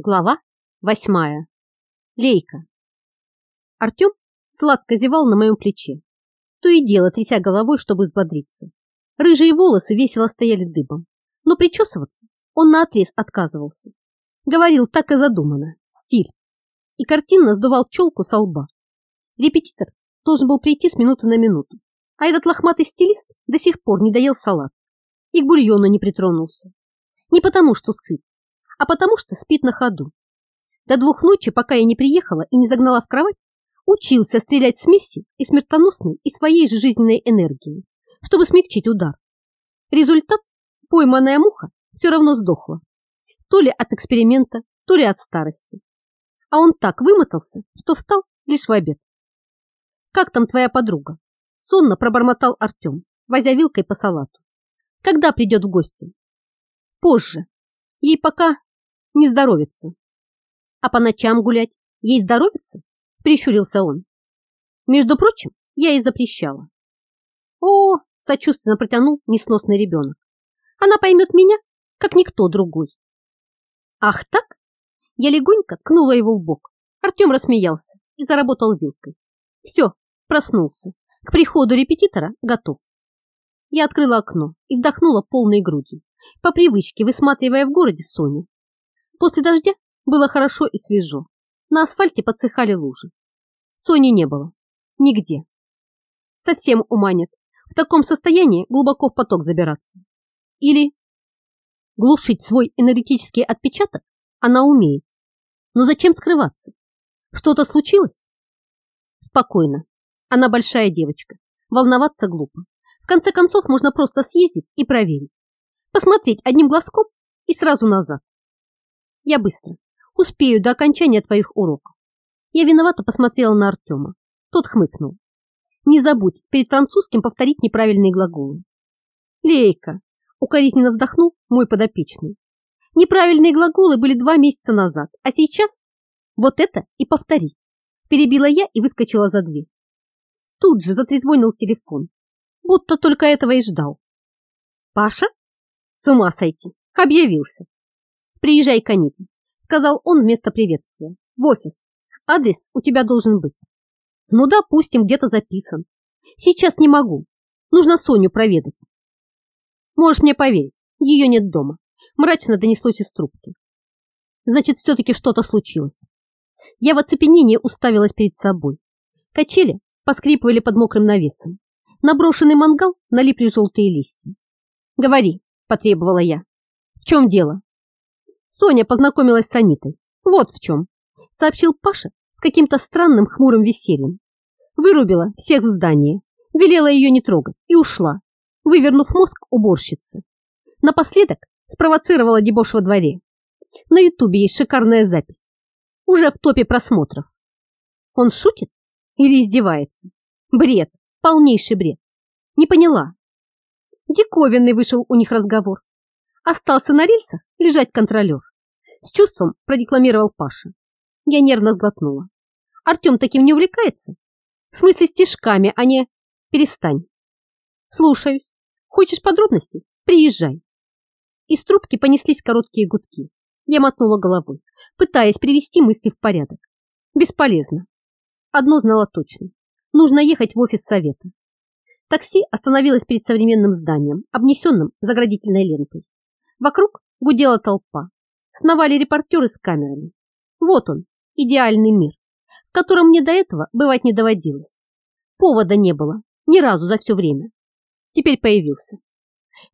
Глава восьмая. Лейка. Артем сладко зевал на моем плече, то и дело тряся головой, чтобы взбодриться. Рыжие волосы весело стояли дыбом, но причесываться он наотрез отказывался. Говорил так и задумано, стиль. И картинно сдувал челку со лба. Репетитор должен был прийти с минуты на минуту, а этот лохматый стилист до сих пор не доел салат и к бульону не притронулся. Не потому, что сыт, а потому что спит на ходу. До двух ночи, пока я не приехала и не загнала в кровать, учился стрелять смесью и смертоносной, и своей же жизненной энергией, чтобы смягчить удар. Результат – пойманная муха все равно сдохла. То ли от эксперимента, то ли от старости. А он так вымотался, что встал лишь в обед. «Как там твоя подруга?» Сонно пробормотал Артем, возя вилкой по салату. «Когда придет в гости?» «Позже. Ей пока не здоровится. А по ночам гулять ей здоровится? Прищурился он. Между прочим, я ей запрещала. О, сочувственно протянул несносный ребенок. Она поймет меня, как никто другой. Ах так? Я легонько ткнула его в бок. Артем рассмеялся и заработал вилкой. Все, проснулся. К приходу репетитора готов. Я открыла окно и вдохнула полной грудью, по привычке высматривая в городе Соню. После дождя было хорошо и свежо. На асфальте подсыхали лужи. Сони не было. Нигде. Совсем ума нет. В таком состоянии глубоко в поток забираться. Или глушить свой энергетический отпечаток она умеет. Но зачем скрываться? Что-то случилось? Спокойно. Она большая девочка. Волноваться глупо. В конце концов, можно просто съездить и проверить. Посмотреть одним глазком и сразу назад. Я быстро. Успею до окончания твоих уроков. Я виновато посмотрела на Артема. Тот хмыкнул. Не забудь перед французским повторить неправильные глаголы. Лейка, укоризненно вздохнул мой подопечный. Неправильные глаголы были два месяца назад, а сейчас вот это и повтори. Перебила я и выскочила за дверь. Тут же затрезвонил телефон, будто только этого и ждал. Паша? С ума сойти, объявился. Приезжай к Аните, сказал он вместо приветствия. В офис. Адрес у тебя должен быть. Ну, допустим, где-то записан. Сейчас не могу. Нужно Соню проведать. Можешь мне поверить, ее нет дома. Мрачно донеслось из трубки. Значит, все-таки что-то случилось. Я в оцепенении уставилась перед собой. Качели поскрипывали под мокрым навесом. На брошенный мангал налипли желтые листья. «Говори», – потребовала я. «В чем дело?» Соня познакомилась с Анитой. Вот в чем. Сообщил Паша с каким-то странным хмурым весельем. Вырубила всех в здании, велела ее не трогать и ушла, вывернув мозг уборщицы. Напоследок спровоцировала дебош во дворе. На ютубе есть шикарная запись. Уже в топе просмотров. Он шутит или издевается? Бред, полнейший бред. Не поняла. Диковинный вышел у них разговор. Остался на рельсах лежать контролер. С чувством продекламировал Паша. Я нервно сглотнула. Артем таким не увлекается? В смысле стишками, а не... Перестань. Слушаюсь. Хочешь подробностей? Приезжай. Из трубки понеслись короткие гудки. Я мотнула головой, пытаясь привести мысли в порядок. Бесполезно. Одно знала точно. Нужно ехать в офис совета. Такси остановилось перед современным зданием, обнесенным заградительной лентой. Вокруг гудела толпа. Сновали репортеры с камерами. Вот он, идеальный мир, в котором мне до этого бывать не доводилось. Повода не было ни разу за все время. Теперь появился.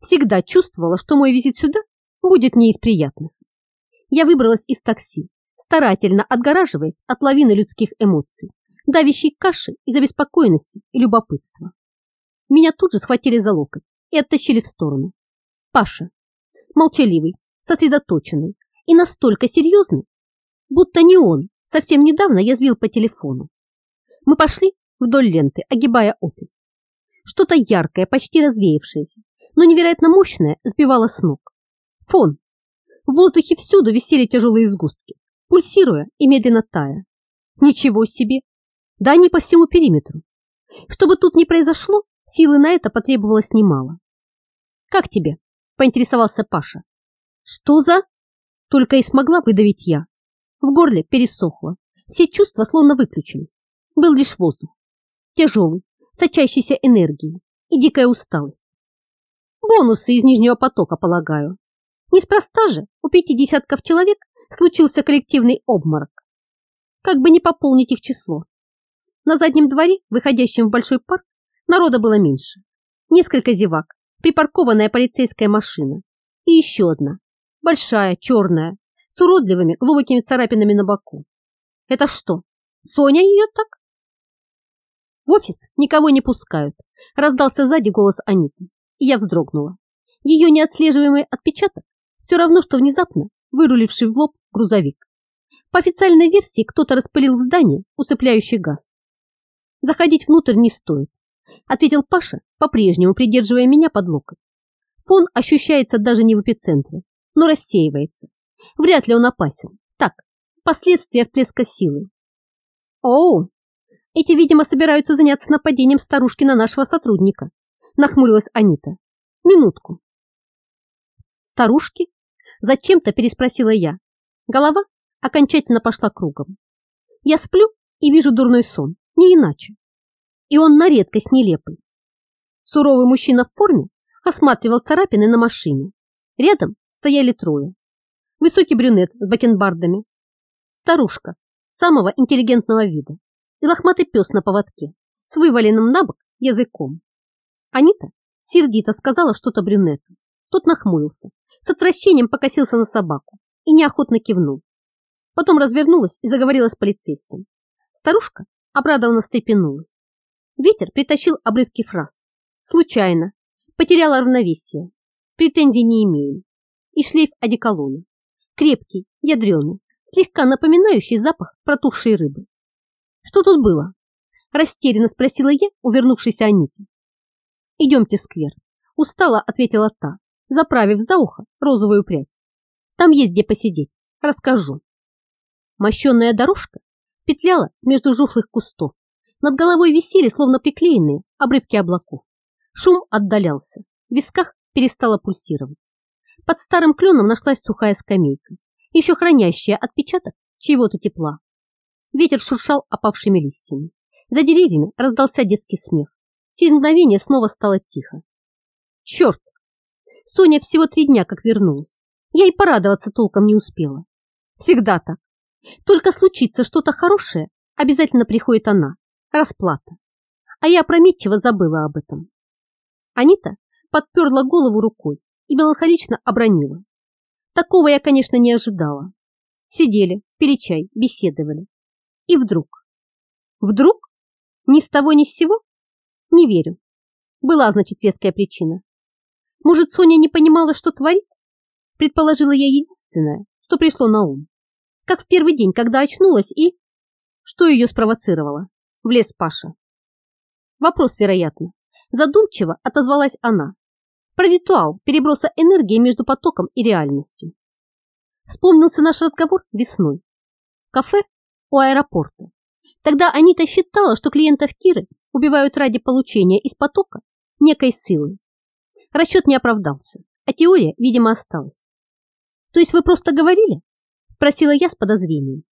Всегда чувствовала, что мой визит сюда будет не из приятных. Я выбралась из такси, старательно отгораживаясь от лавины людских эмоций, давящей каши из обеспокоенности и любопытства. Меня тут же схватили за локоть и оттащили в сторону. Паша, молчаливый, сосредоточенный и настолько серьезный, будто не он совсем недавно язвил по телефону. Мы пошли вдоль ленты, огибая офис. Что-то яркое, почти развеявшееся, но невероятно мощное сбивало с ног. Фон. В воздухе всюду висели тяжелые сгустки, пульсируя и медленно тая. Ничего себе! Да они по всему периметру. Чтобы тут не произошло, силы на это потребовалось немало. «Как тебе?» поинтересовался Паша. Что за? Только и смогла выдавить я, В горле пересохло, все чувства словно выключились. Был лишь воздух, тяжелый, сочащийся энергией и дикая усталость. Бонусы из нижнего потока, полагаю. Неспроста же у пяти десятков человек случился коллективный обморок. Как бы не пополнить их число. На заднем дворе, выходящем в большой парк, народа было меньше. Несколько зевак, припаркованная полицейская машина и еще одна, большая, черная, с уродливыми глубокими царапинами на боку. Это что, Соня ее так? В офис никого не пускают, раздался сзади голос Аниты, и я вздрогнула. Ее неотслеживаемый отпечаток все равно, что внезапно выруливший в лоб грузовик. По официальной версии кто-то распылил в здание усыпляющий газ. Заходить внутрь не стоит, ответил Паша, по-прежнему придерживая меня под локоть. Фон ощущается даже не в эпицентре, но рассеивается. Вряд ли он опасен. Так, последствия всплеска силы. Оу, эти, видимо, собираются заняться нападением старушки на нашего сотрудника. Нахмурилась Анита. Минутку. Старушки? Зачем-то переспросила я. Голова окончательно пошла кругом. Я сплю и вижу дурной сон, не иначе. И он на редкость нелепый. Суровый мужчина в форме осматривал царапины на машине. Рядом стояли трое. Высокий брюнет с бакенбардами, старушка самого интеллигентного вида и лохматый пес на поводке с вываленным на бок языком. Анита сердито сказала что-то брюнету. Тот нахмурился, с отвращением покосился на собаку и неохотно кивнул. Потом развернулась и заговорила с полицейским. Старушка обрадованно встрепенулась. Ветер притащил обрывки фраз. Случайно. Потеряла равновесие. Претензий не имеем. И шлейф одеколона. Крепкий, ядреный, слегка напоминающий запах протухшей рыбы. Что тут было? Растерянно спросила я, увернувшись Аните. Идемте в сквер. Устала, ответила та, заправив за ухо розовую прядь. Там есть где посидеть. Расскажу. Мощенная дорожка петляла между жухлых кустов. Над головой висели, словно приклеенные, обрывки облаков. Шум отдалялся. В висках перестало пульсировать. Под старым кленом нашлась сухая скамейка, еще хранящая отпечаток чьего-то тепла. Ветер шуршал опавшими листьями. За деревьями раздался детский смех. Через мгновение снова стало тихо. Черт! Соня всего три дня как вернулась. Я и порадоваться толком не успела. Всегда так. Только случится что-то хорошее, обязательно приходит она, расплата. А я опрометчиво забыла об этом. Анита подперла голову рукой и меланхолично обронила. Такого я, конечно, не ожидала. Сидели, пили чай, беседовали. И вдруг... Вдруг? Ни с того, ни с сего? Не верю. Была, значит, веская причина. Может, Соня не понимала, что творит? Предположила я единственное, что пришло на ум. Как в первый день, когда очнулась и... Что ее спровоцировало? Влез Паша. Вопрос, вероятно. Задумчиво отозвалась она. Про ритуал переброса энергии между потоком и реальностью. Вспомнился наш разговор весной. Кафе у аэропорта. Тогда Анита считала, что клиентов Киры убивают ради получения из потока некой силы. Расчет не оправдался, а теория, видимо, осталась. То есть вы просто говорили? Спросила я с подозрением.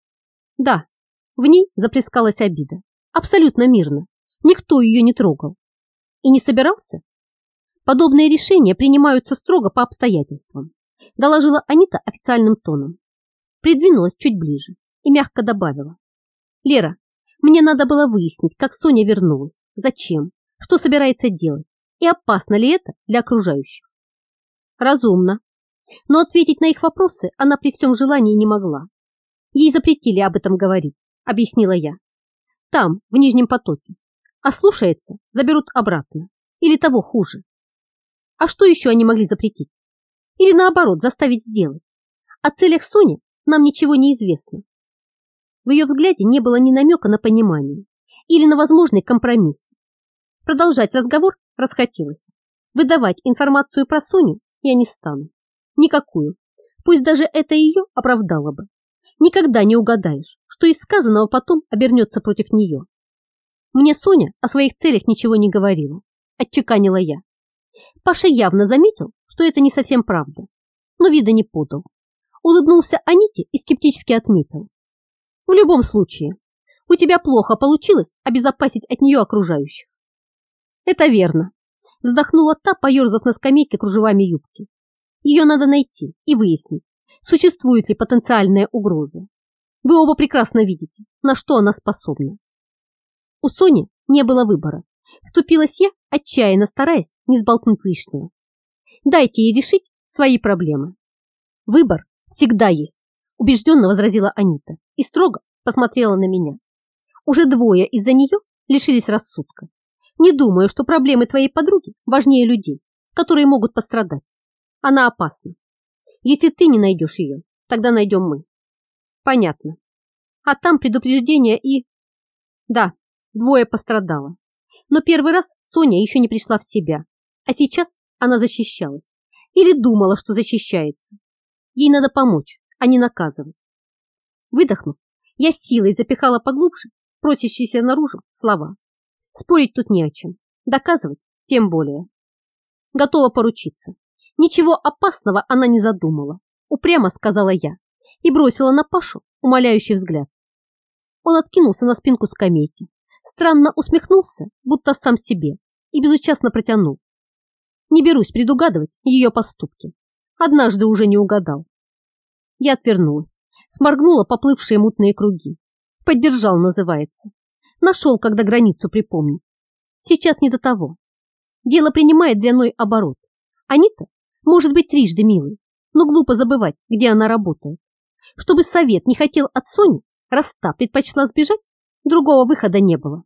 Да, в ней заплескалась обида. Абсолютно мирно. Никто ее не трогал. И не собирался? Подобные решения принимаются строго по обстоятельствам, доложила Анита официальным тоном. Придвинулась чуть ближе и мягко добавила. Лера, мне надо было выяснить, как Соня вернулась, зачем, что собирается делать и опасно ли это для окружающих. Разумно. Но ответить на их вопросы она при всем желании не могла. Ей запретили об этом говорить, объяснила я. Там, в Нижнем потоке. А слушается, заберут обратно. Или того хуже. А что еще они могли запретить? Или наоборот, заставить сделать? О целях Сони нам ничего не известно. В ее взгляде не было ни намека на понимание или на возможный компромисс. Продолжать разговор расхотелось. Выдавать информацию про Соню я не стану. Никакую. Пусть даже это ее оправдало бы. Никогда не угадаешь, что из сказанного потом обернется против нее. Мне Соня о своих целях ничего не говорила, отчеканила я. Паша явно заметил, что это не совсем правда, но вида не подал. Улыбнулся Аните и скептически отметил. В любом случае, у тебя плохо получилось обезопасить от нее окружающих. Это верно, вздохнула та, поерзав на скамейке кружевами юбки. Ее надо найти и выяснить, существует ли потенциальная угроза. Вы оба прекрасно видите, на что она способна. У Сони не было выбора. Вступилась я, отчаянно стараясь не сболтнуть лишнего. Дайте ей решить свои проблемы. Выбор всегда есть, убежденно возразила Анита и строго посмотрела на меня. Уже двое из-за нее лишились рассудка. Не думаю, что проблемы твоей подруги важнее людей, которые могут пострадать. Она опасна. Если ты не найдешь ее, тогда найдем мы. Понятно. А там предупреждение и... Да, двое пострадало. Но первый раз Соня еще не пришла в себя, а сейчас она защищалась. Или думала, что защищается. Ей надо помочь, а не наказывать. Выдохнув, я силой запихала поглубже просящиеся наружу слова. Спорить тут не о чем, доказывать тем более. Готова поручиться. Ничего опасного она не задумала, упрямо сказала я и бросила на Пашу умоляющий взгляд. Он откинулся на спинку скамейки, странно усмехнулся, будто сам себе, и безучастно протянул. Не берусь предугадывать ее поступки. Однажды уже не угадал. Я отвернулась, сморгнула поплывшие мутные круги. Поддержал, называется. Нашел, когда границу припомнить. Сейчас не до того. Дело принимает длиной оборот. Анита может быть трижды милой, но глупо забывать, где она работает. Чтобы совет не хотел от Сони, раз та предпочла сбежать, другого выхода не было.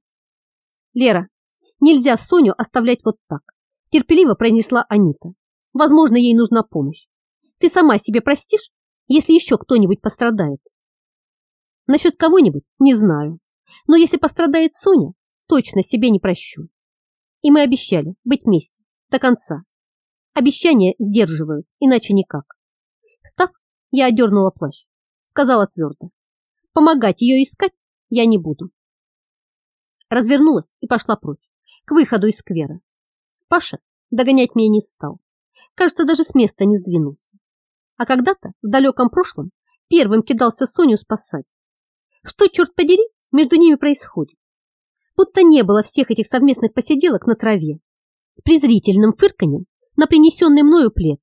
Лера, нельзя Соню оставлять вот так, терпеливо пронесла Анита. Возможно, ей нужна помощь. Ты сама себе простишь, если еще кто-нибудь пострадает? Насчет кого-нибудь не знаю. Но если пострадает Соня, точно себе не прощу. И мы обещали быть вместе до конца. Обещания сдерживают, иначе никак. Встав, я одернула плащ. Сказала твердо. Помогать ее искать я не буду. Развернулась и пошла прочь, к выходу из сквера. Паша догонять меня не стал. Кажется, даже с места не сдвинулся. А когда-то, в далеком прошлом, первым кидался Соню спасать. Что, черт подери, между ними происходит? Будто не было всех этих совместных посиделок на траве, с презрительным фырканьем на принесенный мною плед,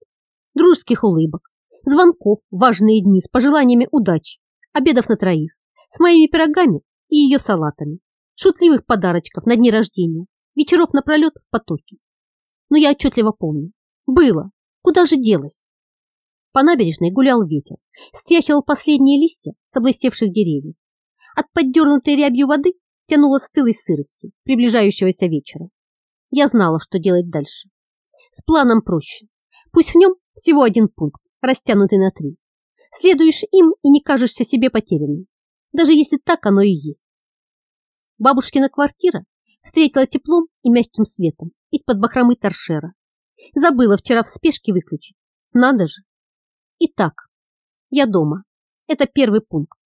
дружеских улыбок, звонков важные дни с пожеланиями удачи, обедов на троих, с моими пирогами и ее салатами, шутливых подарочков на дни рождения, вечеров напролет в потоке. Но я отчетливо помню. Было. Куда же делось? По набережной гулял ветер, стряхивал последние листья с облыстевших деревьев. От поддернутой рябью воды тянуло стылой сыростью приближающегося вечера. Я знала, что делать дальше. С планом проще. Пусть в нем всего один пункт, растянутый на три. Следуешь им и не кажешься себе потерянным, даже если так оно и есть. Бабушкина квартира встретила теплом и мягким светом из-под бахромы торшера. Забыла вчера в спешке выключить. Надо же. Итак, я дома. Это первый пункт.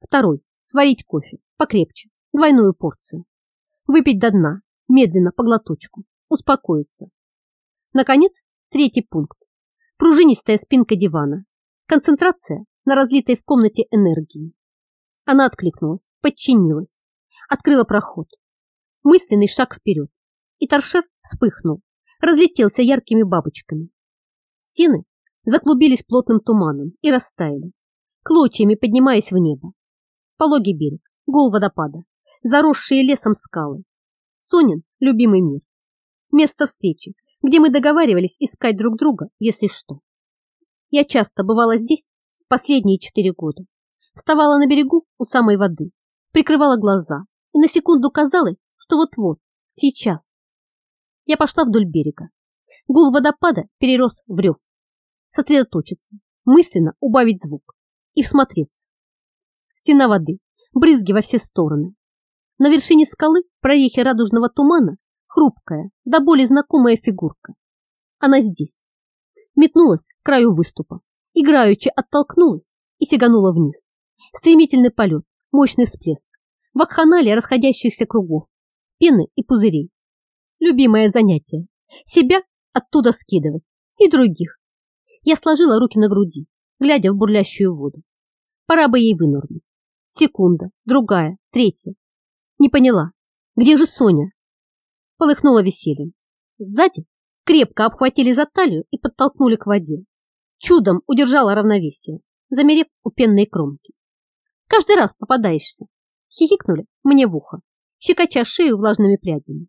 Второй. Сварить кофе. Покрепче. Двойную порцию. Выпить до дна. Медленно, по глоточку. Успокоиться. Наконец, третий пункт. Пружинистая спинка дивана. Концентрация на разлитой в комнате энергии. Она откликнулась, подчинилась, открыла проход. Мысленный шаг вперед. И торшер вспыхнул, разлетелся яркими бабочками. Стены заклубились плотным туманом и растаяли, клочьями поднимаясь в небо. Пологий берег, гол водопада, заросшие лесом скалы. Сонин – любимый мир. Место встречи, где мы договаривались искать друг друга, если что. Я часто бывала здесь последние четыре года. Вставала на берегу у самой воды, прикрывала глаза, и на секунду казалось, что вот-вот, сейчас. Я пошла вдоль берега. Гул водопада перерос в рев. Сосредоточиться, мысленно убавить звук и всмотреться. Стена воды, брызги во все стороны. На вершине скалы, в прорехе радужного тумана, хрупкая, до боли знакомая фигурка. Она здесь. Метнулась к краю выступа, играючи оттолкнулась и сиганула вниз. Стремительный полет, мощный всплеск, вакханалия расходящихся кругов, пены и пузырей. Любимое занятие. Себя оттуда скидывать и других. Я сложила руки на груди, глядя в бурлящую воду. Пора бы ей вынырнуть. Секунда, другая, третья. Не поняла, где же Соня? Полыхнула весельем. Сзади крепко обхватили за талию и подтолкнули к воде. Чудом удержала равновесие, замерев у пенной кромки. Каждый раз попадаешься. Хихикнули мне в ухо, щекоча шею влажными прядями.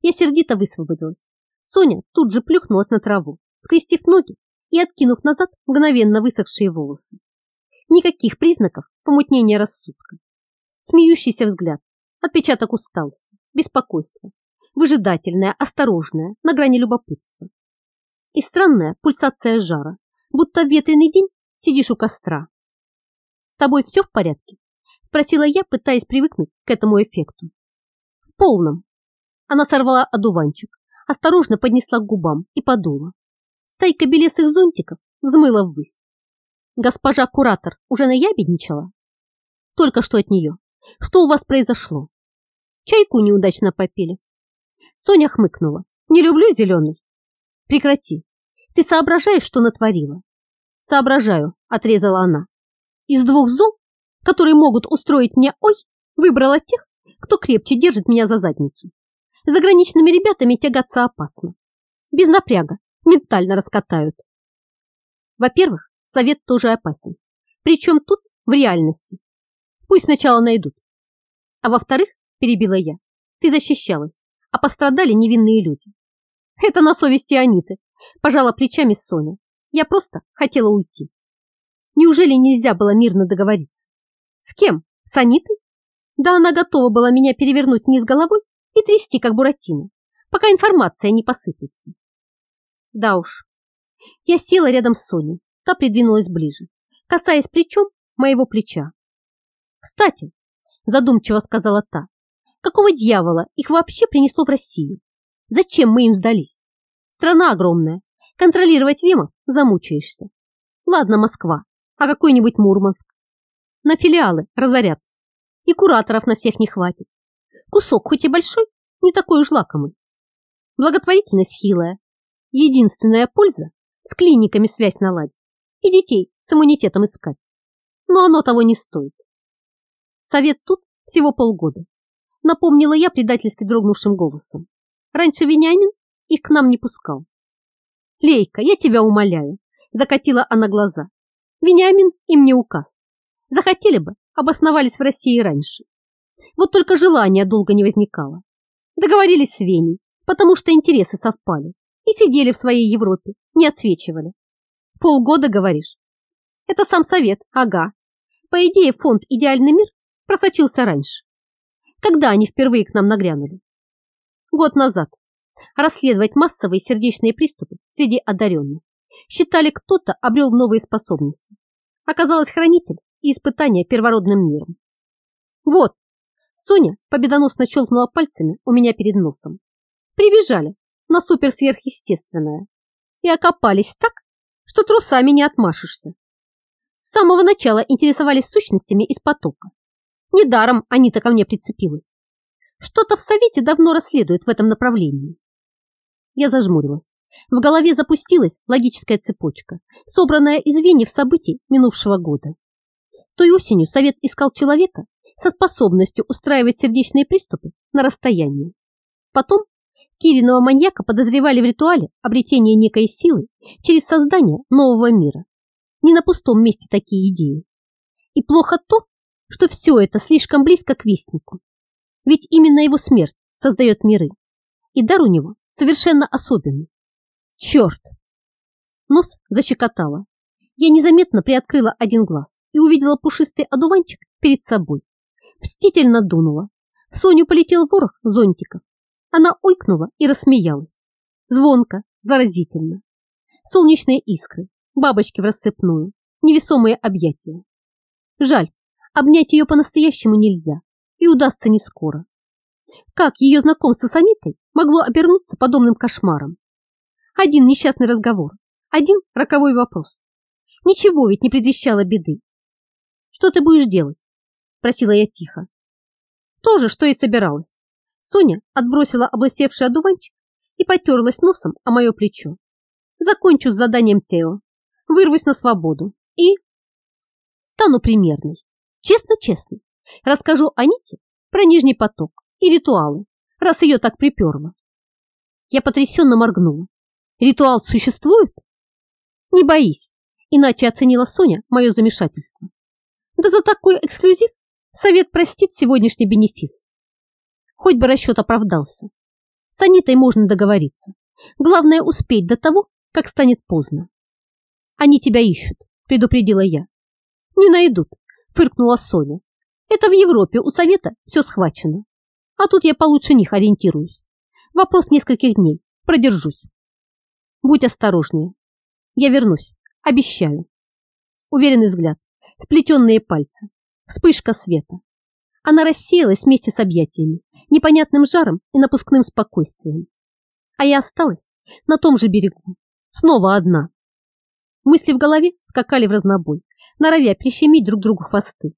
Я сердито высвободилась. Соня тут же плюхнулась на траву, скрестив ноги и откинув назад мгновенно высохшие волосы. Никаких признаков помутнения рассудка. Смеющийся взгляд, отпечаток усталости, беспокойства, выжидательная, осторожная, на грани любопытства. И странная пульсация жара, будто в ветреный день сидишь у костра. «С тобой все в порядке?» – спросила я, пытаясь привыкнуть к этому эффекту. «В полном». Она сорвала одуванчик, осторожно поднесла к губам и подула. Стайка белесых зонтиков взмыла ввысь. Госпожа куратор уже наябедничала? Только что от нее. Что у вас произошло? Чайку неудачно попили. Соня хмыкнула. Не люблю зеленый. Прекрати. Ты соображаешь, что натворила? Соображаю, отрезала она. Из двух зол, которые могут устроить мне ой, выбрала тех, кто крепче держит меня за задницу. Заграничными ребятами тягаться опасно. Без напряга, ментально раскатают. Во-первых, совет тоже опасен. Причем тут в реальности. Пусть сначала найдут. А во-вторых, перебила я, ты защищалась, а пострадали невинные люди. Это на совести Аниты, пожала плечами Соня. Я просто хотела уйти. Неужели нельзя было мирно договориться? С кем? С Анитой? Да она готова была меня перевернуть вниз головой и трясти, как Буратино, пока информация не посыпется. Да уж. Я села рядом с Соней, та придвинулась ближе, касаясь плечом моего плеча. Кстати, задумчиво сказала та, какого дьявола их вообще принесло в Россию? Зачем мы им сдались? Страна огромная, контролировать Вимов замучаешься. Ладно, Москва, а какой-нибудь Мурманск. На филиалы разорятся, и кураторов на всех не хватит. Кусок хоть и большой, не такой уж лакомый. Благотворительность хилая. Единственная польза – с клиниками связь наладить и детей с иммунитетом искать. Но оно того не стоит. Совет тут всего полгода. Напомнила я предательски дрогнувшим голосом. Раньше Вениамин их к нам не пускал. Лейка, я тебя умоляю, закатила она глаза. Вениамин им не указ. Захотели бы, обосновались в России раньше. Вот только желания долго не возникало. Договорились с Веней, потому что интересы совпали, и сидели в своей Европе, не отсвечивали. Полгода, говоришь? Это сам совет, ага. По идее, фонд «Идеальный мир» просочился раньше. Когда они впервые к нам нагрянули? Год назад. Расследовать массовые сердечные приступы среди одаренных. Считали, кто-то обрел новые способности. Оказалось хранитель и испытание первородным миром. Вот, Соня победоносно щелкнула пальцами у меня перед носом. Прибежали на суперсверхъестественное и окопались так, что трусами не отмашешься. С самого начала интересовались сущностями из потока. Недаром они-то ко мне прицепилась. Что-то в Совете давно расследуют в этом направлении. Я зажмурилась. В голове запустилась логическая цепочка, собранная из звеньев событий минувшего года. Той осенью Совет искал человека, со способностью устраивать сердечные приступы на расстоянии. Потом Кириного маньяка подозревали в ритуале обретения некой силы через создание нового мира. Не на пустом месте такие идеи. И плохо то, что все это слишком близко к Вестнику. Ведь именно его смерть создает миры. И дар у него совершенно особенный. Черт! Нос защекотало. Я незаметно приоткрыла один глаз и увидела пушистый одуванчик перед собой. Мстительно дунула. В Соню полетел ворох зонтиков. Она ойкнула и рассмеялась. Звонко, заразительно. Солнечные искры, бабочки в рассыпную, невесомые объятия. Жаль, обнять ее по-настоящему нельзя и удастся не скоро. Как ее знакомство с Анитой могло обернуться подобным кошмаром? Один несчастный разговор, один роковой вопрос. Ничего ведь не предвещало беды. Что ты будешь делать? Просила я тихо. То же, что и собиралась. Соня отбросила облысевший одуванчик и потерлась носом о мое плечо. Закончу с заданием Тео, вырвусь на свободу и стану примерной. Честно-честно, расскажу Аните про Нижний поток и ритуалы, раз ее так приперло. Я потрясенно моргнула. Ритуал существует? Не боись, иначе оценила Соня мое замешательство. Да за такой эксклюзив совет простит сегодняшний бенефис. Хоть бы расчет оправдался. С Анитой можно договориться. Главное успеть до того, как станет поздно. Они тебя ищут, предупредила я. Не найдут, фыркнула Соня. Это в Европе у совета все схвачено. А тут я получше них ориентируюсь. Вопрос нескольких дней. Продержусь. Будь осторожнее. Я вернусь. Обещаю. Уверенный взгляд. Сплетенные пальцы. Вспышка света. Она рассеялась вместе с объятиями, непонятным жаром и напускным спокойствием. А я осталась на том же берегу. Снова одна. Мысли в голове скакали в разнобой, норовя прищемить друг другу хвосты.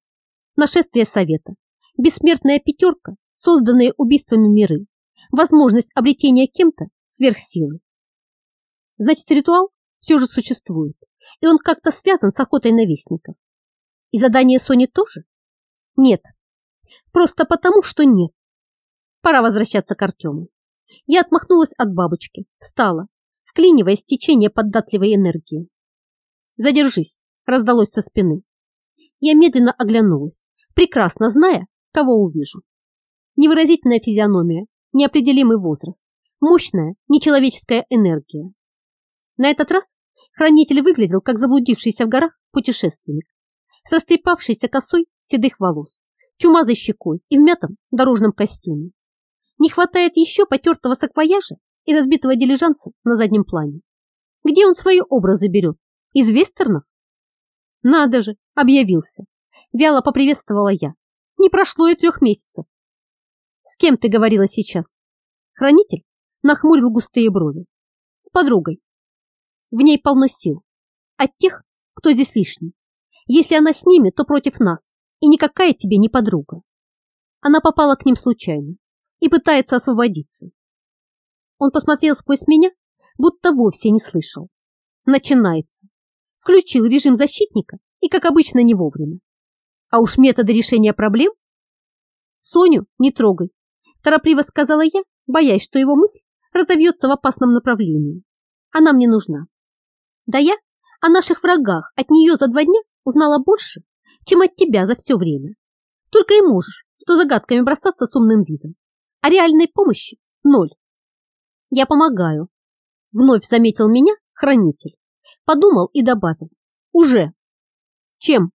Нашествие совета, бессмертная пятерка, созданные убийствами миры, возможность обретения кем-то сверхсилы. Значит, ритуал все же существует, и он как-то связан с охотой на вестников. И задание Сони тоже? Нет. Просто потому, что нет. Пора возвращаться к Артему. Я отмахнулась от бабочки, встала, вклиниваясь в течение поддатливой энергии. «Задержись!» – раздалось со спины. Я медленно оглянулась, прекрасно зная, кого увижу. Невыразительная физиономия, неопределимый возраст, мощная, нечеловеческая энергия. На этот раз хранитель выглядел, как заблудившийся в горах путешественник, с растрепавшейся косой седых волос, чумазой щекой и в мятом дорожном костюме. Не хватает еще потертого саквояжа и разбитого дилижанса на заднем плане. Где он свои образы берет? Из вестернов? Надо же, объявился. Вяло поприветствовала я. Не прошло и трех месяцев. С кем ты говорила сейчас? Хранитель нахмурил густые брови. С подругой. В ней полно сил. От тех, кто здесь лишний. Если она с ними, то против нас. И никакая тебе не подруга. Она попала к ним случайно и пытается освободиться. Он посмотрел сквозь меня, будто вовсе не слышал. Начинается. Включил режим защитника и, как обычно, не вовремя. А уж методы решения проблем? Соню не трогай, торопливо сказала я, боясь, что его мысль разовьется в опасном направлении. Она мне нужна. Да я о наших врагах от нее за два дня узнала больше, чем от тебя за все время. Только и можешь, что загадками бросаться с умным видом. А реальной помощи ноль. Я помогаю. Вновь заметил меня хранитель. Подумал и добавил. Уже. Чем?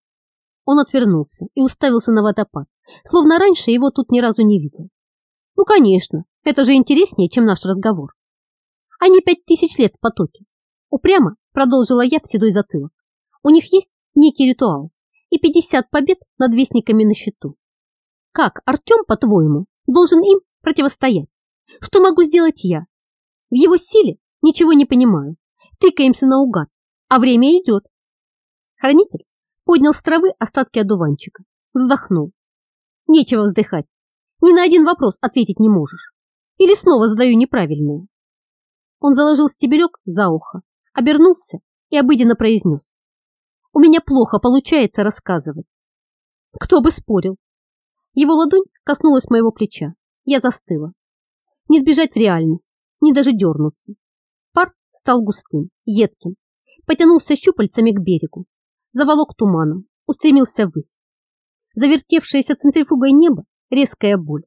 Он отвернулся и уставился на водопад, словно раньше его тут ни разу не видел. Ну, конечно, это же интереснее, чем наш разговор. Они пять тысяч лет в потоке. Упрямо продолжила я в седой затылок. У них есть некий ритуал и 50 побед над вестниками на счету. Как Артем, по-твоему, должен им противостоять? Что могу сделать я? В его силе ничего не понимаю. Тыкаемся наугад, а время идет. Хранитель поднял с травы остатки одуванчика, вздохнул. Нечего вздыхать. Ни на один вопрос ответить не можешь. Или снова задаю неправильную. Он заложил стебелек за ухо, обернулся и обыденно произнес. У меня плохо получается рассказывать. Кто бы спорил. Его ладонь коснулась моего плеча. Я застыла. Не сбежать в реальность, не даже дернуться. Пар стал густым, едким, потянулся щупальцами к берегу, заволок туманом, устремился ввысь. Завертевшееся центрифугой небо, резкая боль,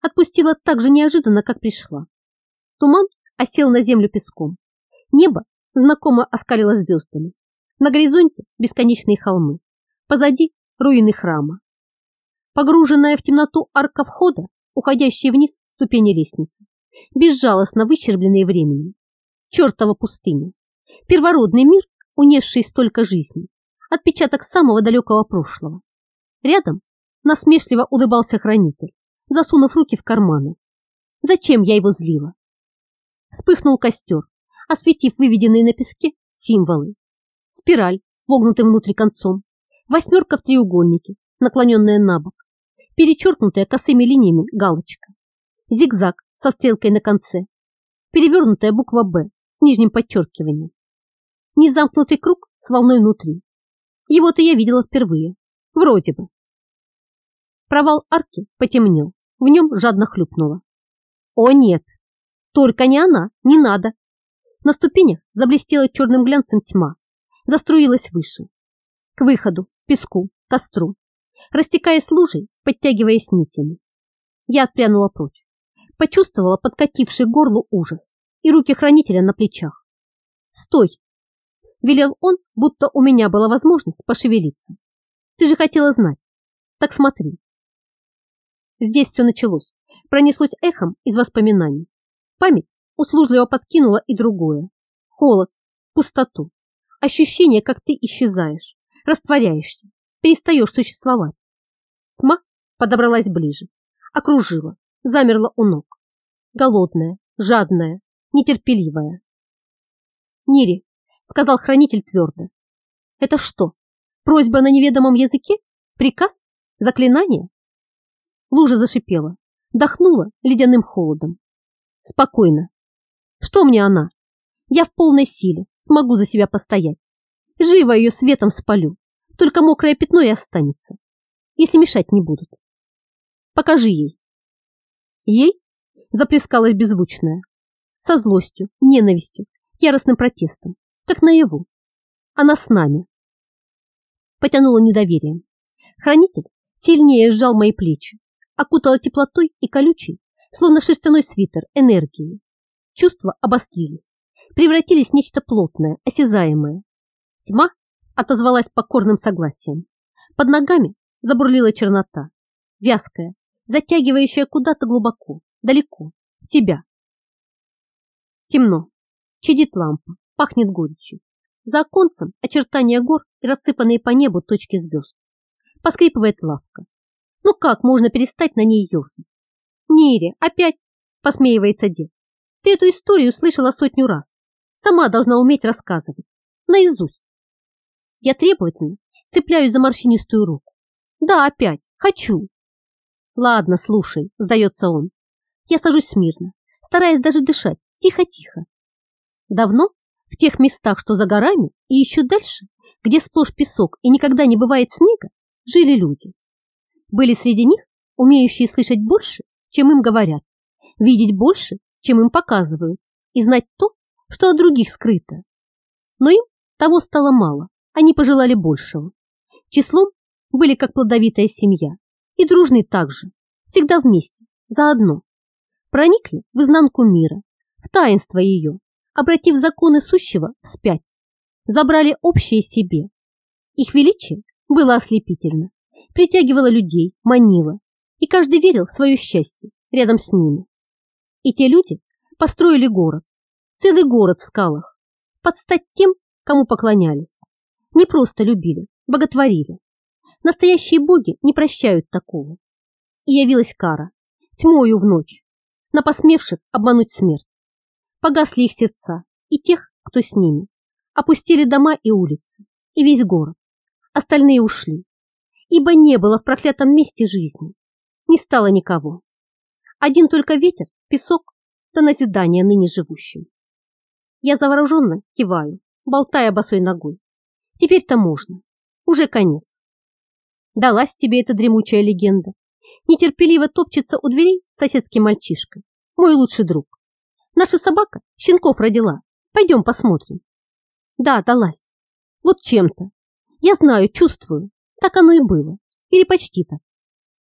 отпустила так же неожиданно, как пришла. Туман осел на землю песком. Небо знакомо оскалило звездами. На горизонте бесконечные холмы. Позади руины храма. Погруженная в темноту арка входа, уходящие вниз ступени лестницы, безжалостно выщербленные временем. Чертова пустыня. Первородный мир, унесший столько жизней. Отпечаток самого далекого прошлого. Рядом насмешливо улыбался хранитель, засунув руки в карманы. Зачем я его злила? Вспыхнул костер, осветив выведенные на песке символы. Спираль с вогнутым внутри концом, восьмерка в треугольнике, наклоненная на бок, перечеркнутая косыми линиями галочка, зигзаг со стрелкой на конце, перевернутая буква «Б» с нижним подчеркиванием, незамкнутый круг с волной внутри. Его-то я видела впервые, вроде бы. Провал арки потемнел, в нем жадно хлюпнуло. О нет, только не она, не надо. На ступенях заблестела черным глянцем тьма, заструилась выше. К выходу, песку, костру, растекаясь лужей, подтягиваясь нитями. Я отпрянула прочь, почувствовала подкативший горлу ужас и руки хранителя на плечах. «Стой!» – велел он, будто у меня была возможность пошевелиться. «Ты же хотела знать. Так смотри». Здесь все началось, пронеслось эхом из воспоминаний. Память услужливо подкинула и другое. Холод, пустоту, ощущение, как ты исчезаешь, растворяешься, перестаешь существовать. Тьма подобралась ближе, окружила, замерла у ног. Голодная, жадная, нетерпеливая. «Нири», — сказал хранитель твердо, — «это что, просьба на неведомом языке? Приказ? Заклинание?» Лужа зашипела, дохнула ледяным холодом. «Спокойно. Что мне она? Я в полной силе, смогу за себя постоять. Живо ее светом спалю, только мокрое пятно и останется, если мешать не будут. Покажи ей». Ей заплескалась беззвучная, со злостью, ненавистью, яростным протестом, как наяву. Она с нами. Потянула недоверием. Хранитель сильнее сжал мои плечи, окутала теплотой и колючей, словно шерстяной свитер, энергией. Чувства обострились, превратились в нечто плотное, осязаемое. Тьма отозвалась покорным согласием. Под ногами забурлила чернота, вязкая, затягивающая куда-то глубоко, далеко, в себя. Темно, чадит лампа, пахнет горечью. За оконцем очертания гор и рассыпанные по небу точки звезд. Поскрипывает лавка. Ну как можно перестать на ней ерзать? Нире, опять, посмеивается дед. Ты эту историю слышала сотню раз. Сама должна уметь рассказывать. Наизусть. Я требовательно цепляюсь за морщинистую руку. Да, опять. Хочу. Ладно, слушай, сдается он. Я сажусь смирно, стараясь даже дышать, тихо-тихо. Давно в тех местах, что за горами, и еще дальше, где сплошь песок и никогда не бывает снега, жили люди. Были среди них умеющие слышать больше, чем им говорят, видеть больше, чем им показывают, и знать то, что от других скрыто. Но им того стало мало, они пожелали большего. Числом были как плодовитая семья, и дружны также, всегда вместе, заодно. Проникли в изнанку мира, в таинство ее, обратив законы сущего вспять, забрали общее себе. Их величие было ослепительно, притягивало людей, манило, и каждый верил в свое счастье рядом с ними. И те люди построили город, целый город в скалах, под стать тем, кому поклонялись. Не просто любили, боготворили. Настоящие боги не прощают такого. И явилась кара, тьмою в ночь, на посмевших обмануть смерть. Погасли их сердца и тех, кто с ними. Опустили дома и улицы, и весь город. Остальные ушли, ибо не было в проклятом месте жизни. Не стало никого. Один только ветер, песок, да назидание ныне живущим. Я завороженно киваю, болтая босой ногой. Теперь-то можно. Уже конец. Далась тебе эта дремучая легенда нетерпеливо топчется у дверей соседский мальчишка, мой лучший друг. Наша собака щенков родила. Пойдем посмотрим. Да, далась. Вот чем-то. Я знаю, чувствую. Так оно и было. Или почти так.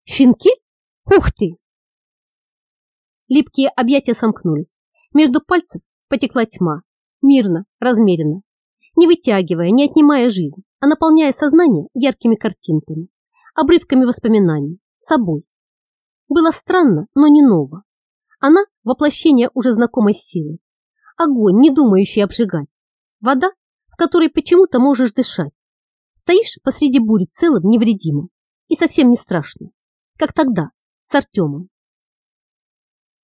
Щенки? Ух ты! Липкие объятия сомкнулись. Между пальцев потекла тьма. Мирно, размеренно. Не вытягивая, не отнимая жизнь, а наполняя сознание яркими картинками, обрывками воспоминаний, собой. Было странно, но не ново. Она – воплощение уже знакомой силы. Огонь, не думающий обжигать. Вода, в которой почему-то можешь дышать. Стоишь посреди бури целым, невредимым. И совсем не страшно. Как тогда, с Артемом.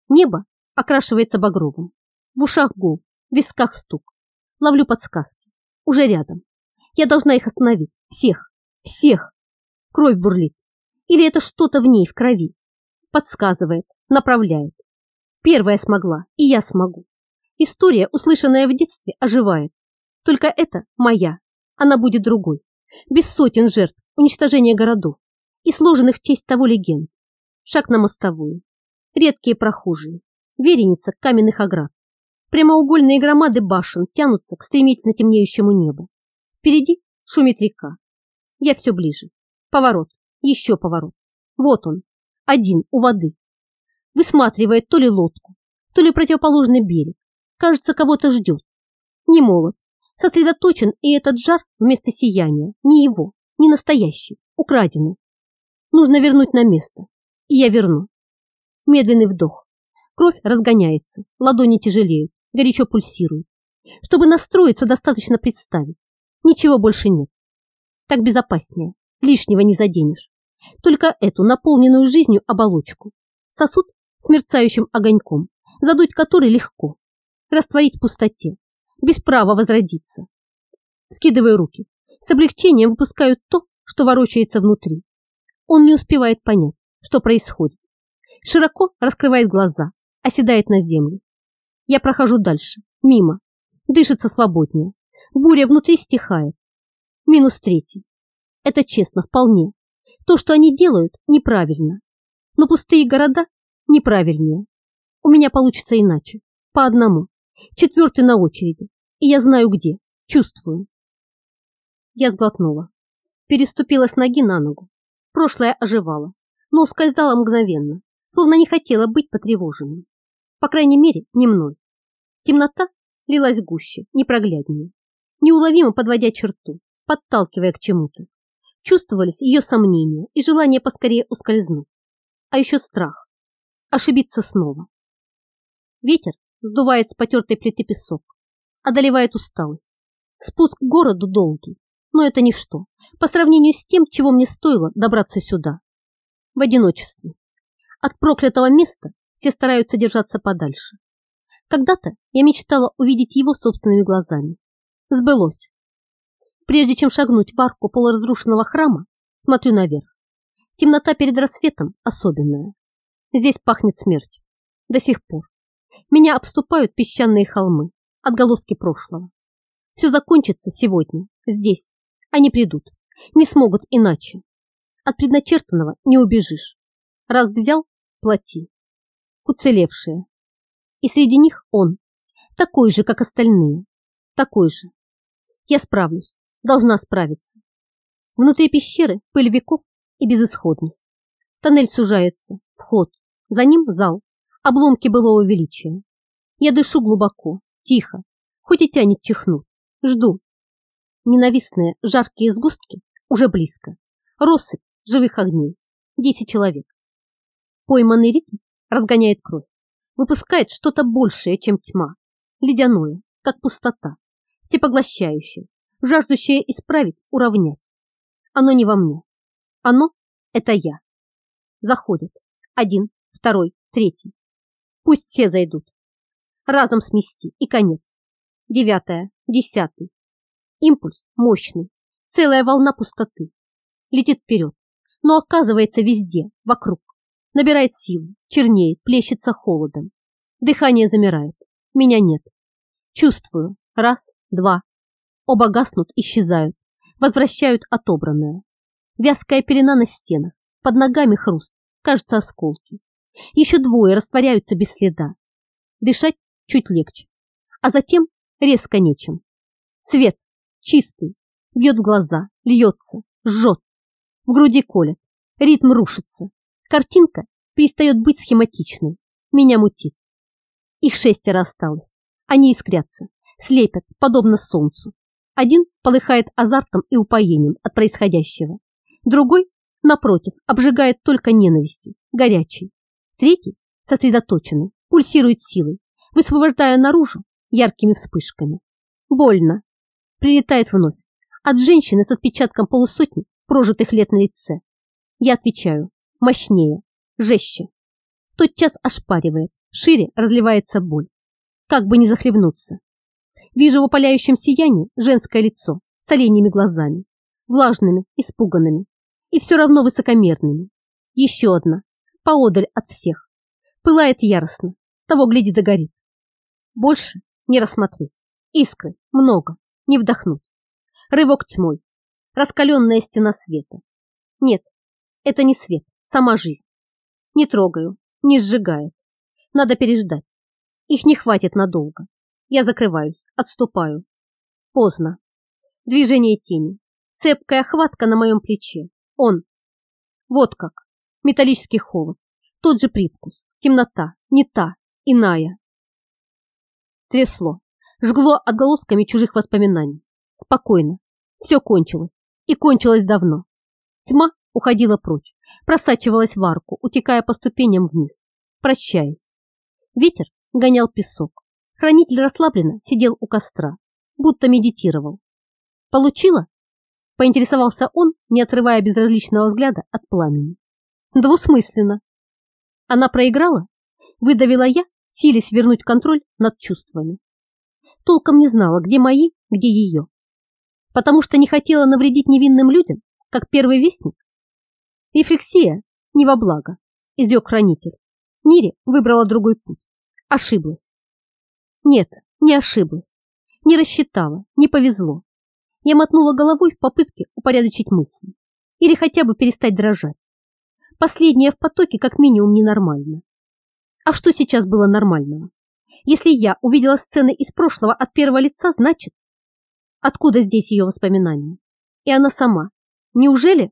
Небо окрашивается багровым. В ушах гул, в висках стук. Ловлю подсказки. Уже рядом. Я должна их остановить. Всех. Всех. Кровь бурлит. Или это что-то в ней, в крови подсказывает, направляет. Первая смогла, и я смогу. История, услышанная в детстве, оживает. Только это моя, она будет другой. Без сотен жертв, уничтожения городов. и сложенных в честь того легенд. Шаг на мостовую. Редкие прохожие. Вереница каменных оград. Прямоугольные громады башен тянутся к стремительно темнеющему небу. Впереди шумит река. Я все ближе. Поворот. Еще поворот. Вот он. Один у воды. Высматривает то ли лодку, то ли противоположный берег. Кажется, кого-то ждет. Не молод. Сосредоточен, и этот жар вместо сияния не его, не настоящий, украденный. Нужно вернуть на место. И я верну. Медленный вдох. Кровь разгоняется, ладони тяжелеют, горячо пульсируют. Чтобы настроиться, достаточно представить. Ничего больше нет. Так безопаснее, лишнего не заденешь. Только эту наполненную жизнью оболочку. Сосуд с мерцающим огоньком, задуть который легко. Растворить в пустоте, без права возродиться. Скидываю руки, с облегчением выпускаю то, что ворочается внутри. Он не успевает понять, что происходит. Широко раскрывает глаза, оседает на землю. Я прохожу дальше, мимо. Дышится свободнее. Буря внутри стихает. Минус третий. Это честно, вполне. То, что они делают, неправильно. Но пустые города неправильнее. У меня получится иначе. По одному. Четвертый на очереди. И я знаю где. Чувствую. Я сглотнула. Переступила с ноги на ногу. Прошлое оживало, но ускользало мгновенно, словно не хотела быть потревоженным. По крайней мере, не мной. Темнота лилась гуще, непрогляднее, неуловимо подводя черту, подталкивая к чему-то. Чувствовались ее сомнения и желание поскорее ускользнуть. А еще страх. Ошибиться снова. Ветер сдувает с потертой плиты песок, одолевает усталость. Спуск к городу долгий, но это ничто по сравнению с тем, чего мне стоило добраться сюда. В одиночестве. От проклятого места все стараются держаться подальше. Когда-то я мечтала увидеть его собственными глазами. Сбылось. Прежде чем шагнуть в арку полуразрушенного храма, смотрю наверх. Темнота перед рассветом особенная. Здесь пахнет смертью. До сих пор. Меня обступают песчаные холмы, отголоски прошлого. Все закончится сегодня, здесь, они придут. Не смогут иначе. От предначертанного не убежишь. Раз взял, плати. Уцелевшие. И среди них он. Такой же, как остальные. Такой же. Я справлюсь. Должна справиться. Внутри пещеры пыль веков и безысходность. Тоннель сужается. Вход. За ним зал. Обломки былого величия. Я дышу глубоко, тихо, хоть и тянет чихнуть. Жду, Ненавистные жаркие сгустки уже близко. Россыпь живых огней. Десять человек. Пойманный ритм разгоняет кровь. Выпускает что-то большее, чем тьма. Ледяное, как пустота. Всепоглощающее, жаждущее исправить, уравнять. Оно не во мне. Оно – это я. Заходит. Один, второй, третий. Пусть все зайдут. Разом смести и конец. Девятое, десятый, Импульс мощный, целая волна пустоты. Летит вперед, но оказывается везде, вокруг. Набирает силу, чернеет, плещется холодом. Дыхание замирает, меня нет. Чувствую, раз, два. Оба гаснут, исчезают, возвращают отобранное. Вязкая пелена на стенах, под ногами хруст, кажется осколки. Еще двое растворяются без следа. Дышать чуть легче, а затем резко нечем. Свет, чистый, бьет в глаза, льется, жжет. В груди колет, ритм рушится. Картинка перестает быть схематичной. Меня мутит. Их шестеро осталось. Они искрятся, слепят, подобно солнцу. Один полыхает азартом и упоением от происходящего. Другой, напротив, обжигает только ненавистью, горячей. Третий, сосредоточенный, пульсирует силой, высвобождая наружу яркими вспышками. Больно, прилетает вновь. От женщины с отпечатком полусотни прожитых лет на лице. Я отвечаю, мощнее, жестче. Тот час ошпаривает, шире разливается боль. Как бы не захлебнуться. Вижу в опаляющем сиянии женское лицо с оленями глазами, влажными, испуганными и все равно высокомерными. Еще одна, поодаль от всех. Пылает яростно, того гляди догорит. Больше не рассмотреть. Искры много, не вдохнуть. Рывок тьмой, раскаленная стена света. Нет, Это не свет, сама жизнь. Не трогаю, не сжигает. Надо переждать. Их не хватит надолго. Я закрываюсь, отступаю. Поздно. Движение тени. Цепкая хватка на моем плече. Он. Вот как. Металлический холод. Тот же привкус. Темнота. Не та. Иная. Трясло. Жгло отголосками чужих воспоминаний. Спокойно. Все кончилось. И кончилось давно. Тьма уходила прочь, просачивалась в арку, утекая по ступеням вниз, прощаясь. Ветер гонял песок. Хранитель расслабленно сидел у костра, будто медитировал. «Получила?» – поинтересовался он, не отрывая безразличного взгляда от пламени. «Двусмысленно». «Она проиграла?» – выдавила я, силясь вернуть контроль над чувствами. Толком не знала, где мои, где ее. Потому что не хотела навредить невинным людям, как первый вестник. Рефлексия не во благо, изрек хранитель. Нири выбрала другой путь. Ошиблась. Нет, не ошиблась. Не рассчитала, не повезло. Я мотнула головой в попытке упорядочить мысли. Или хотя бы перестать дрожать. Последнее в потоке как минимум ненормально. А что сейчас было нормального? Если я увидела сцены из прошлого от первого лица, значит... Откуда здесь ее воспоминания? И она сама. Неужели?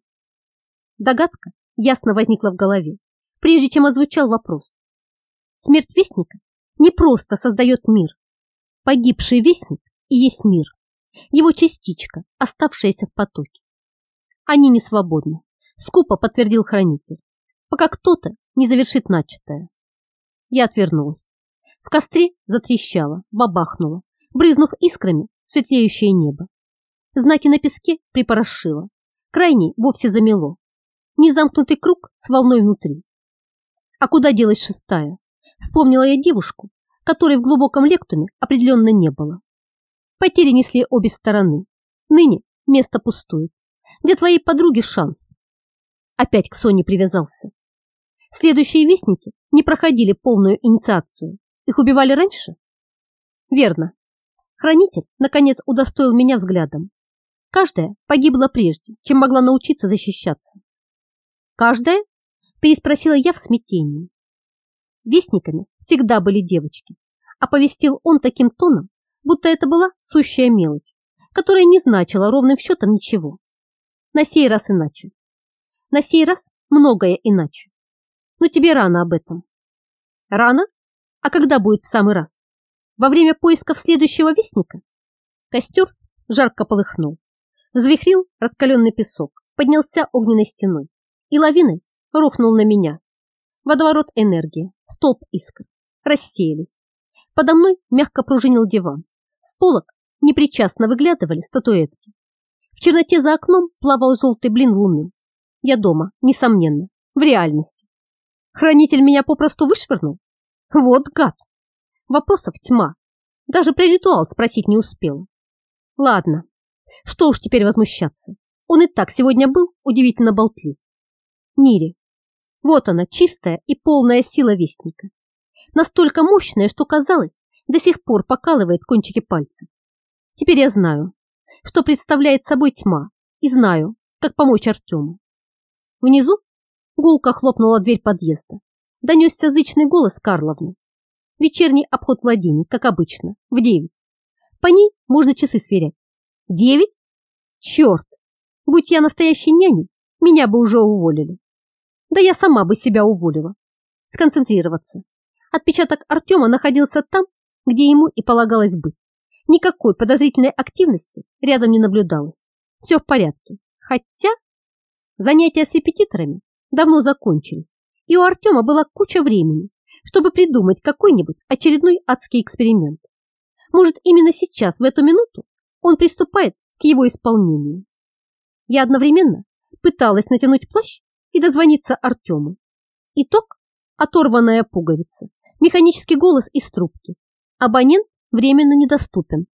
Догадка ясно возникла в голове, прежде чем озвучал вопрос. Смерть Вестника не просто создает мир. Погибший Вестник и есть мир, его частичка, оставшаяся в потоке. Они не свободны, скупо подтвердил хранитель, пока кто-то не завершит начатое. Я отвернулась. В костре затрещало, бабахнуло, брызнув искрами светлеющее небо. Знаки на песке припорошило, крайний вовсе замело. Незамкнутый круг с волной внутри. А куда делась шестая? Вспомнила я девушку, которой в глубоком лектуме определенно не было. Потери несли обе стороны. Ныне место пустует. Для твоей подруги шанс. Опять к Соне привязался. Следующие вестники не проходили полную инициацию. Их убивали раньше? Верно. Хранитель, наконец, удостоил меня взглядом. Каждая погибла прежде, чем могла научиться защищаться. Каждая? Переспросила я в смятении. Вестниками всегда были девочки, оповестил он таким тоном, будто это была сущая мелочь, которая не значила ровным счетом ничего. На сей раз иначе. На сей раз многое иначе. Но тебе рано об этом. Рано? А когда будет в самый раз? Во время поисков следующего вестника? Костер жарко полыхнул. Взвихрил раскаленный песок, поднялся огненной стеной и лавиной рухнул на меня. Водоворот энергии, столб искр, рассеялись. Подо мной мягко пружинил диван. С полок непричастно выглядывали статуэтки. В черноте за окном плавал желтый блин луны. Я дома, несомненно, в реальности. Хранитель меня попросту вышвырнул? Вот гад! Вопросов тьма. Даже про ритуал спросить не успела. Ладно, что уж теперь возмущаться. Он и так сегодня был удивительно болтлив. Нири, вот она, чистая и полная сила вестника. Настолько мощная, что, казалось, до сих пор покалывает кончики пальцев. Теперь я знаю, что представляет собой тьма, и знаю, как помочь Артему. Внизу гулко хлопнула дверь подъезда. Донесся зычный голос Карловны. Вечерний обход владений, как обычно, в девять. По ней можно часы сверять. Девять? Черт! Будь я настоящей няней, меня бы уже уволили. Да я сама бы себя уволила. Сконцентрироваться. Отпечаток Артема находился там, где ему и полагалось быть. Никакой подозрительной активности рядом не наблюдалось. Все в порядке. Хотя занятия с репетиторами давно закончились, и у Артема была куча времени, чтобы придумать какой-нибудь очередной адский эксперимент. Может, именно сейчас, в эту минуту, он приступает к его исполнению. Я одновременно пыталась натянуть плащ и дозвониться Артему. Итог – оторванная пуговица, механический голос из трубки. Абонент временно недоступен.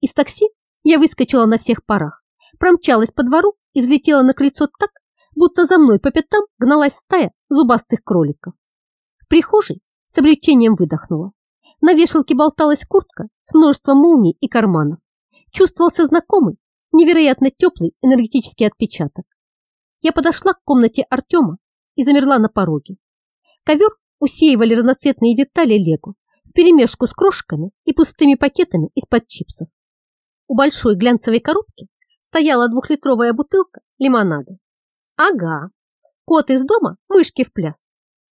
Из такси я выскочила на всех парах, промчалась по двору и взлетела на крыльцо так, будто за мной по пятам гналась стая зубастых кроликов. В прихожей с облегчением выдохнула. На вешалке болталась куртка с множеством молний и карманов. Чувствовался знакомый, невероятно теплый энергетический отпечаток. Я подошла к комнате Артема и замерла на пороге. Ковер усеивали разноцветные детали лего вперемешку с крошками и пустыми пакетами из-под чипсов. У большой глянцевой коробки стояла двухлитровая бутылка лимонада. Ага, кот из дома, мышки в пляс.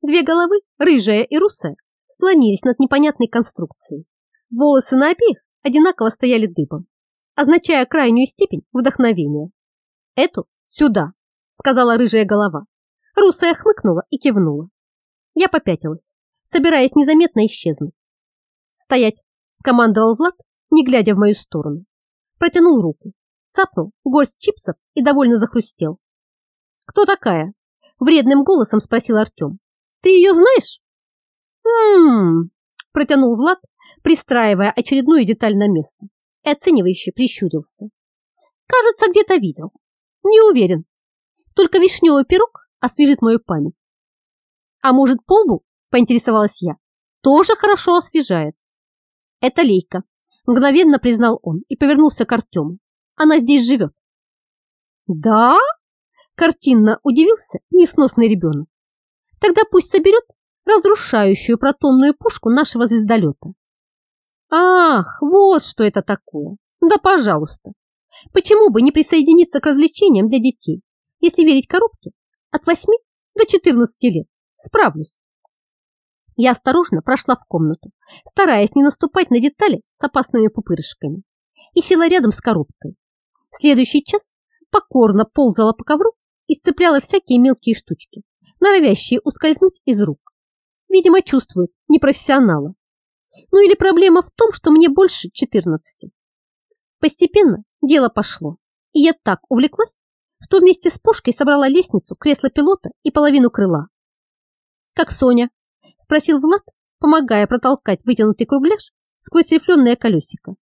Две головы, рыжая и русая, склонились над непонятной конструкцией. Волосы на обеих одинаково стояли дыбом, означая крайнюю степень вдохновения. «Эту сюда», — сказала рыжая голова. Русая хмыкнула и кивнула. Я попятилась, собираясь незаметно исчезнуть. «Стоять!» — скомандовал Влад, не глядя в мою сторону. Протянул руку, цапнул горсть чипсов и довольно захрустел. «Кто такая?» — вредным голосом спросил Артем. «Ты ее знаешь?» «М-м-м», протянул Влад, пристраивая очередную деталь на место и оценивающе прищурился. «Кажется, где-то видел. Не уверен. Только вишневый пирог освежит мою память. А может, полбу, поинтересовалась я, тоже хорошо освежает. Это Лейка, мгновенно признал он и повернулся к Артему. Она здесь живет. Да? Картинно удивился несносный ребенок. Тогда пусть соберет разрушающую протонную пушку нашего звездолета. Ах, вот что это такое. Да, пожалуйста. Почему бы не присоединиться к развлечениям для детей, если верить коробке от 8 до 14 лет? Справлюсь. Я осторожно прошла в комнату, стараясь не наступать на детали с опасными пупырышками, и села рядом с коробкой. Следующий час покорно ползала по ковру и сцепляла всякие мелкие штучки, норовящие ускользнуть из рук. Видимо, чувствует непрофессионала. Ну или проблема в том, что мне больше 14. Постепенно дело пошло, и я так увлеклась, что вместе с пушкой собрала лестницу, кресло пилота и половину крыла. «Как Соня?» – спросил Влад, помогая протолкать вытянутый кругляш сквозь рифленое колесико.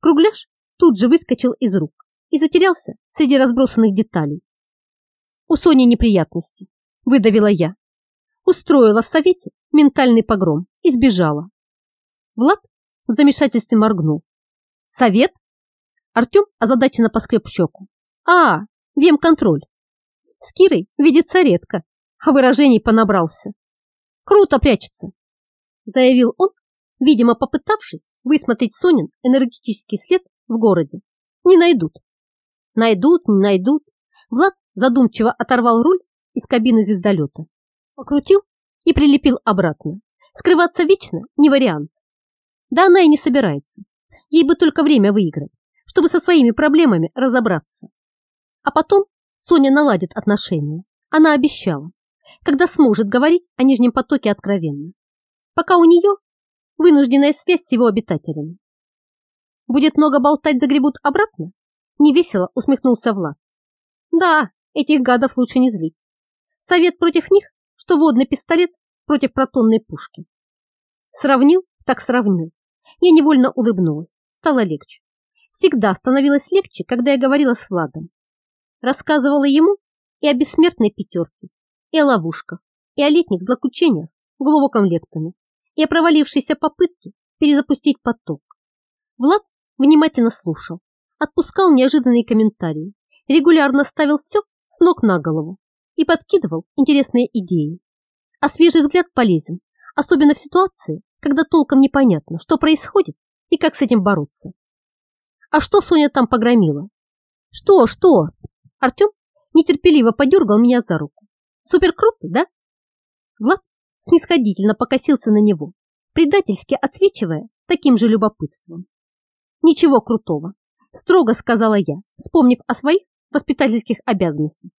Кругляш тут же выскочил из рук и затерялся среди разбросанных деталей. «У Сони неприятности», – выдавила я. Устроила в совете ментальный погром и сбежала. Влад в замешательстве моргнул. «Совет?» Артем озадаченно поскреб щеку. «А, вем-контроль. С Кирой видится редко, а выражений понабрался. Круто прячется, заявил он, видимо, попытавшись высмотреть Сонин энергетический след в городе. Не найдут. Найдут, не найдут. Влад задумчиво оторвал руль из кабины звездолета, покрутил и прилепил обратно. Скрываться вечно не вариант. Да она и не собирается. Ей бы только время выиграть, чтобы со своими проблемами разобраться. А потом Соня наладит отношения. Она обещала когда сможет говорить о Нижнем потоке откровенно. Пока у нее вынужденная связь с его обитателями. Будет много болтать, загребут обратно? Невесело усмехнулся Влад. Да, этих гадов лучше не злить. Совет против них, что водный пистолет против протонной пушки. Сравнил, так сравнил. Я невольно улыбнулась. Стало легче. Всегда становилось легче, когда я говорила с Владом. Рассказывала ему и о бессмертной пятерке, и о ловушках, и о летних злоключениях в глубоком лептуме, и о провалившейся попытке перезапустить поток. Влад внимательно слушал, отпускал неожиданные комментарии, регулярно ставил все с ног на голову и подкидывал интересные идеи. А свежий взгляд полезен, особенно в ситуации, когда толком непонятно, что происходит и как с этим бороться. А что Соня там погромила? Что, что? Артем нетерпеливо подергал меня за руку. Супер круто, да? Влад снисходительно покосился на него, предательски отсвечивая таким же любопытством. Ничего крутого, строго сказала я, вспомнив о своих воспитательских обязанностях.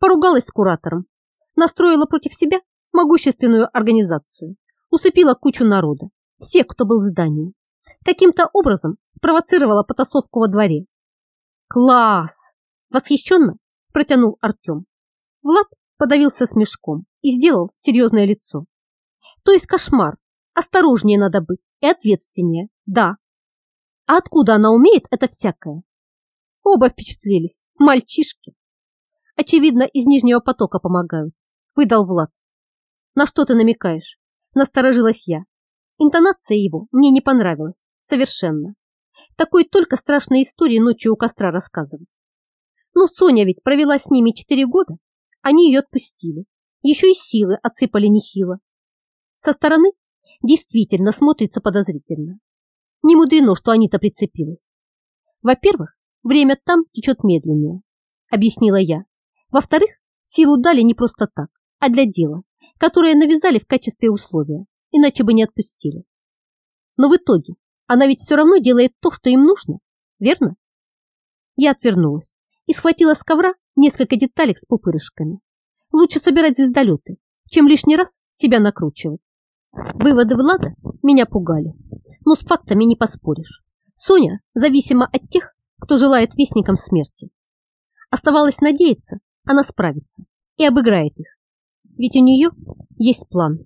Поругалась с куратором, настроила против себя могущественную организацию, усыпила кучу народа, всех, кто был в здании. Каким-то образом спровоцировала потасовку во дворе. «Класс!» – восхищенно протянул Артем. Влад подавился смешком и сделал серьезное лицо. То есть кошмар. Осторожнее надо быть и ответственнее, да. А откуда она умеет это всякое? Оба впечатлились. Мальчишки. Очевидно, из Нижнего потока помогают. Выдал Влад. На что ты намекаешь? Насторожилась я. Интонация его мне не понравилась. Совершенно. Такой только страшной истории ночью у костра рассказывать. Ну, Соня ведь провела с ними четыре года они ее отпустили. Еще и силы отсыпали нехило. Со стороны действительно смотрится подозрительно. Не мудрено, что Анита прицепилась. Во-первых, время там течет медленнее, объяснила я. Во-вторых, силу дали не просто так, а для дела, которое навязали в качестве условия, иначе бы не отпустили. Но в итоге она ведь все равно делает то, что им нужно, верно? Я отвернулась и схватила с ковра несколько деталек с пупырышками. Лучше собирать звездолеты, чем лишний раз себя накручивать. Выводы Влада меня пугали, но с фактами не поспоришь. Соня зависима от тех, кто желает вестникам смерти. Оставалось надеяться, она справится и обыграет их. Ведь у нее есть план.